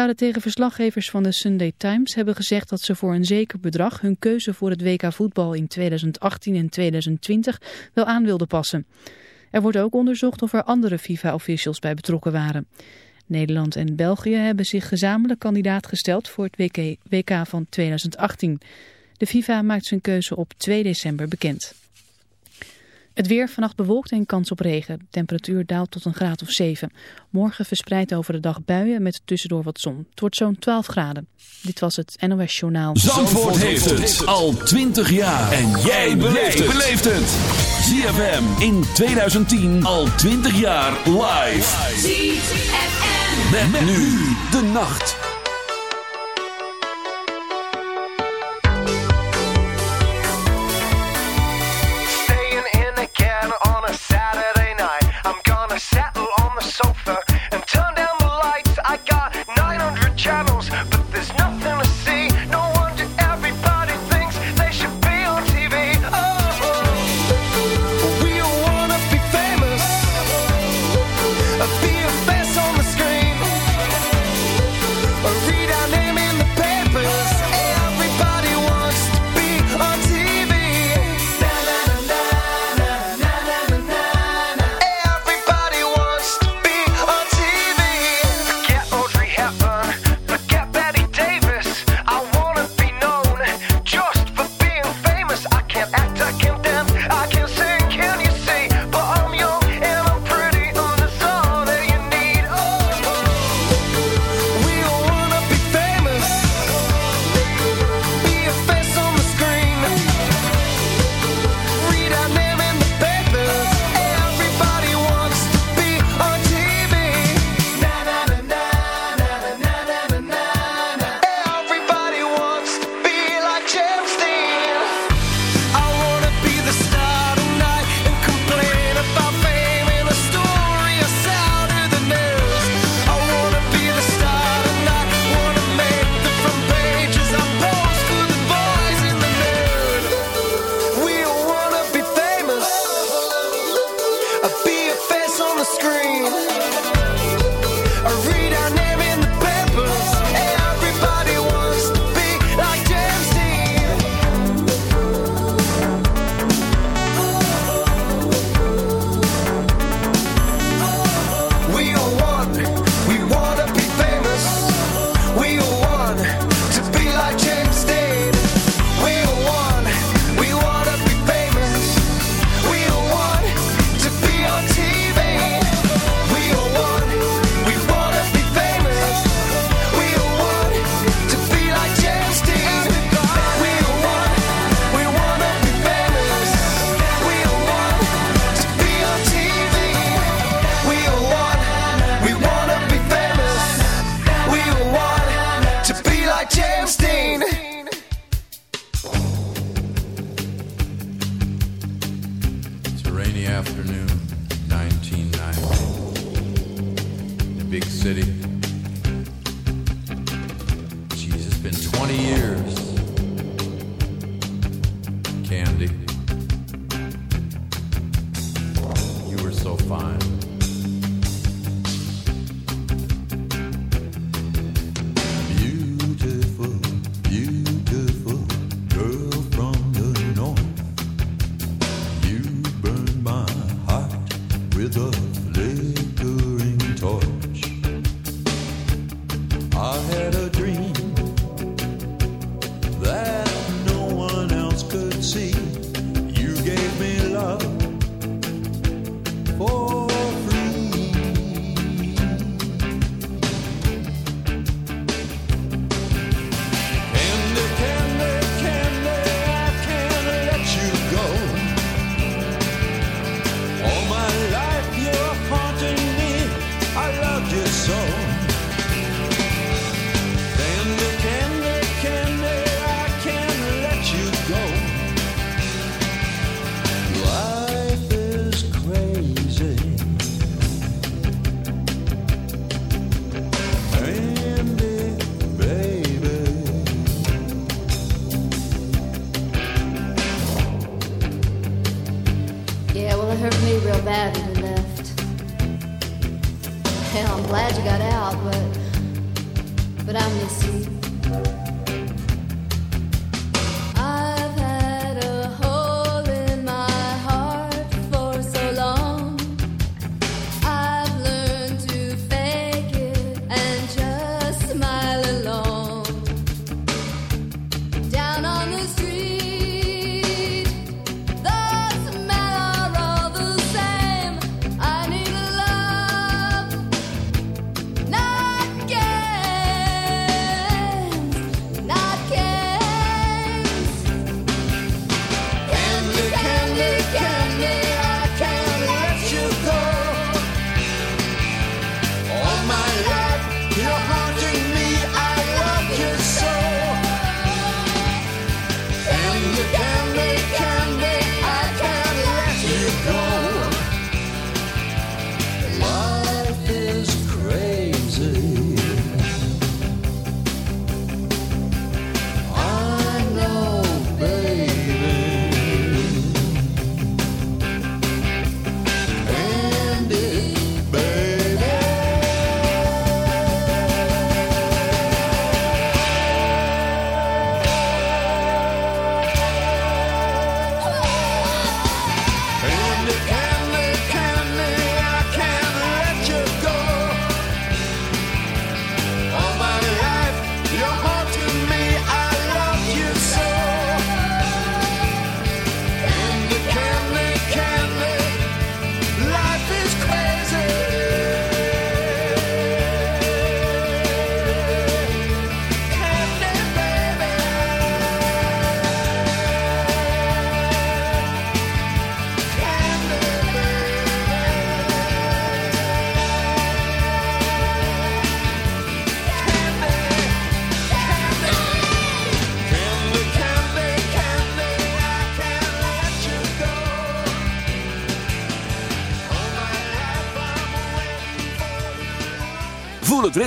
zouden tegen verslaggevers van de Sunday Times hebben gezegd dat ze voor een zeker bedrag hun keuze voor het WK voetbal in 2018 en 2020 wel aan wilden passen. Er wordt ook onderzocht of er andere FIFA-officials bij betrokken waren. Nederland en België hebben zich gezamenlijk kandidaat gesteld voor het WK van 2018. De FIFA maakt zijn keuze op 2 december bekend. Het weer vannacht bewolkt en kans op regen. temperatuur daalt tot een graad of 7. Morgen verspreid over de dag buien met tussendoor wat zon. Het wordt zo'n 12 graden. Dit was het NOS Journaal. Zandvoort, heeft het al 20 jaar. En jij beleeft het. ZFM in 2010 al 20 jaar live. ZFM. met nu de nacht.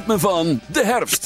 Van de herfst.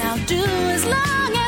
I'll do as long as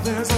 there's a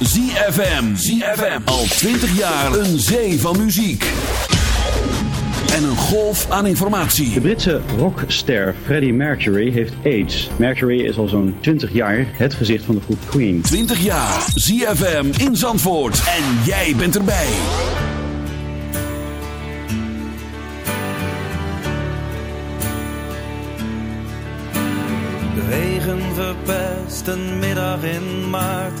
Is ZFM. ZFM. Al 20 jaar een zee van muziek. En een golf aan informatie. De Britse rockster Freddie Mercury heeft AIDS. Mercury is al zo'n 20 jaar het gezicht van de groep Queen. 20 jaar. ZFM in Zandvoort. En jij bent erbij. De regen verpest een middag in maart.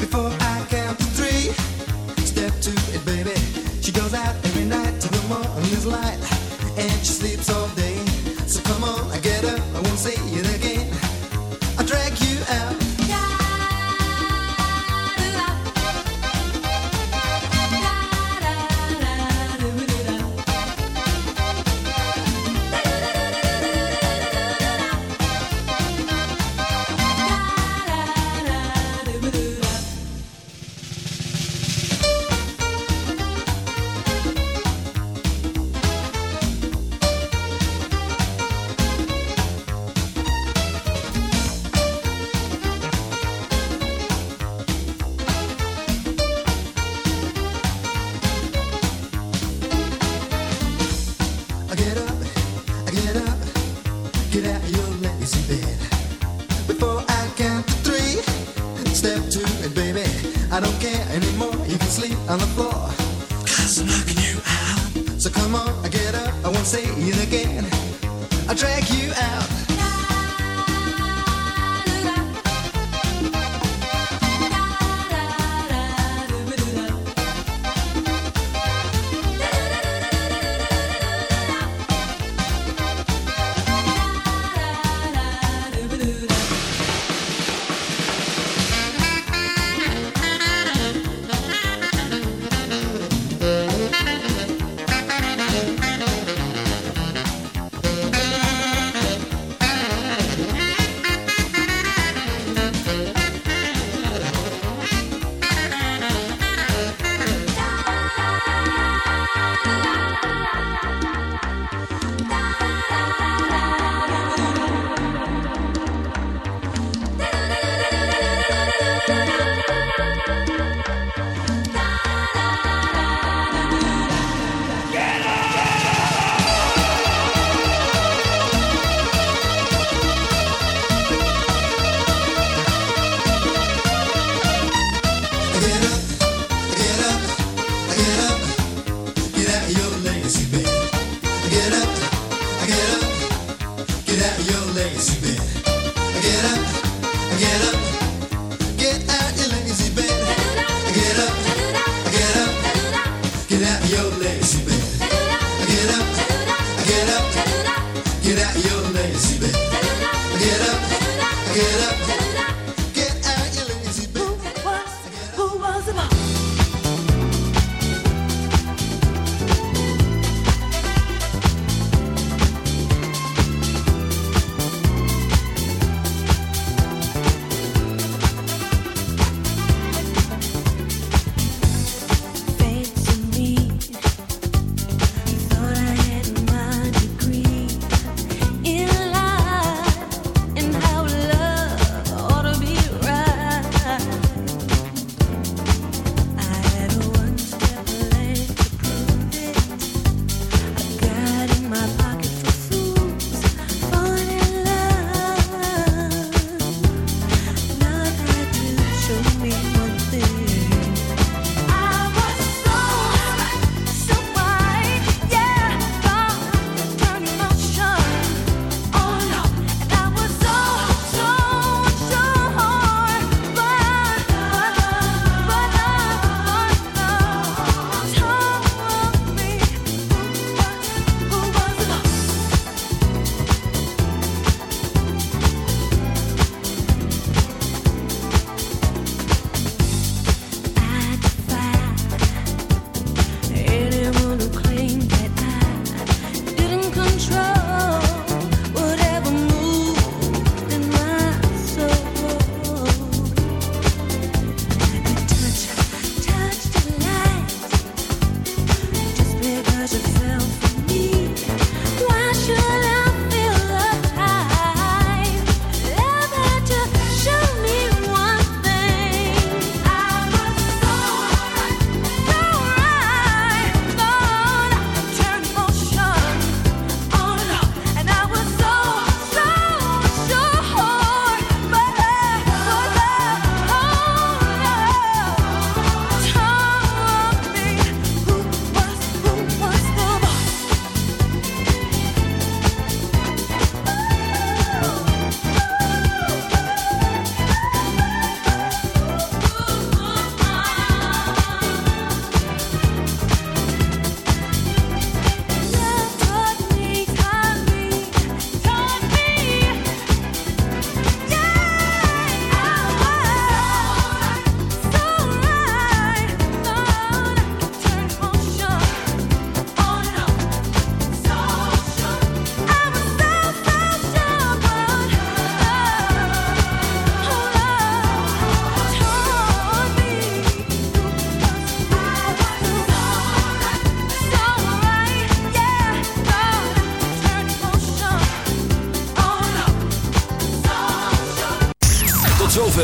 Before I count to three, step to it, baby. She goes out every night to the morning's light, and she sleeps.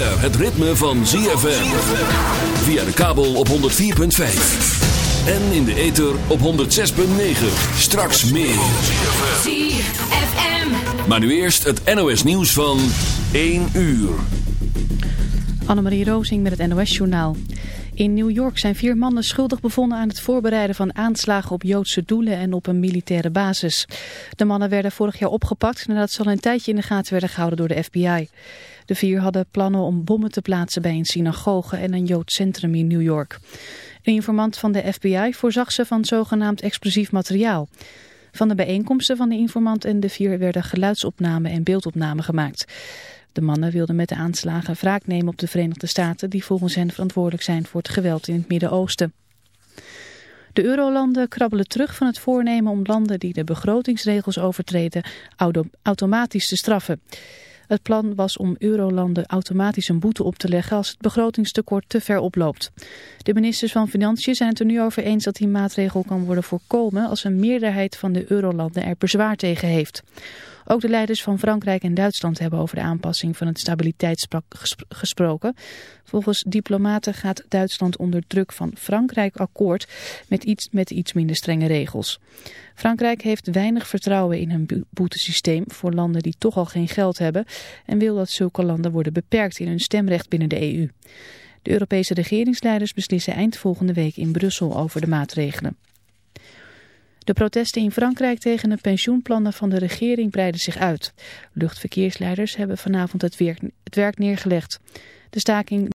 het ritme van ZFM. Via de kabel op 104.5. En in de ether op 106.9. Straks meer. ZFM. Maar nu eerst het NOS nieuws van 1 uur. Annemarie Rozing met het NOS journaal. In New York zijn vier mannen schuldig bevonden aan het voorbereiden van aanslagen op Joodse doelen en op een militaire basis. De mannen werden vorig jaar opgepakt nadat ze al een tijdje in de gaten werden gehouden door de FBI. De vier hadden plannen om bommen te plaatsen bij een synagoge en een Joods centrum in New York. Een informant van de FBI voorzag ze van zogenaamd explosief materiaal. Van de bijeenkomsten van de informant en de vier werden geluidsopnamen en beeldopnamen gemaakt. De mannen wilden met de aanslagen wraak nemen op de Verenigde Staten... die volgens hen verantwoordelijk zijn voor het geweld in het Midden-Oosten. De eurolanden krabbelen terug van het voornemen om landen die de begrotingsregels overtreden automatisch te straffen. Het plan was om eurolanden automatisch een boete op te leggen als het begrotingstekort te ver oploopt. De ministers van Financiën zijn het er nu over eens dat die maatregel kan worden voorkomen als een meerderheid van de eurolanden er bezwaar tegen heeft. Ook de leiders van Frankrijk en Duitsland hebben over de aanpassing van het stabiliteitspak gesproken. Volgens diplomaten gaat Duitsland onder druk van Frankrijk akkoord met iets, met iets minder strenge regels. Frankrijk heeft weinig vertrouwen in een boetesysteem voor landen die toch al geen geld hebben en wil dat zulke landen worden beperkt in hun stemrecht binnen de EU. De Europese regeringsleiders beslissen eind volgende week in Brussel over de maatregelen. De protesten in Frankrijk tegen de pensioenplannen van de regering breiden zich uit. Luchtverkeersleiders hebben vanavond het werk, het werk neergelegd. De staking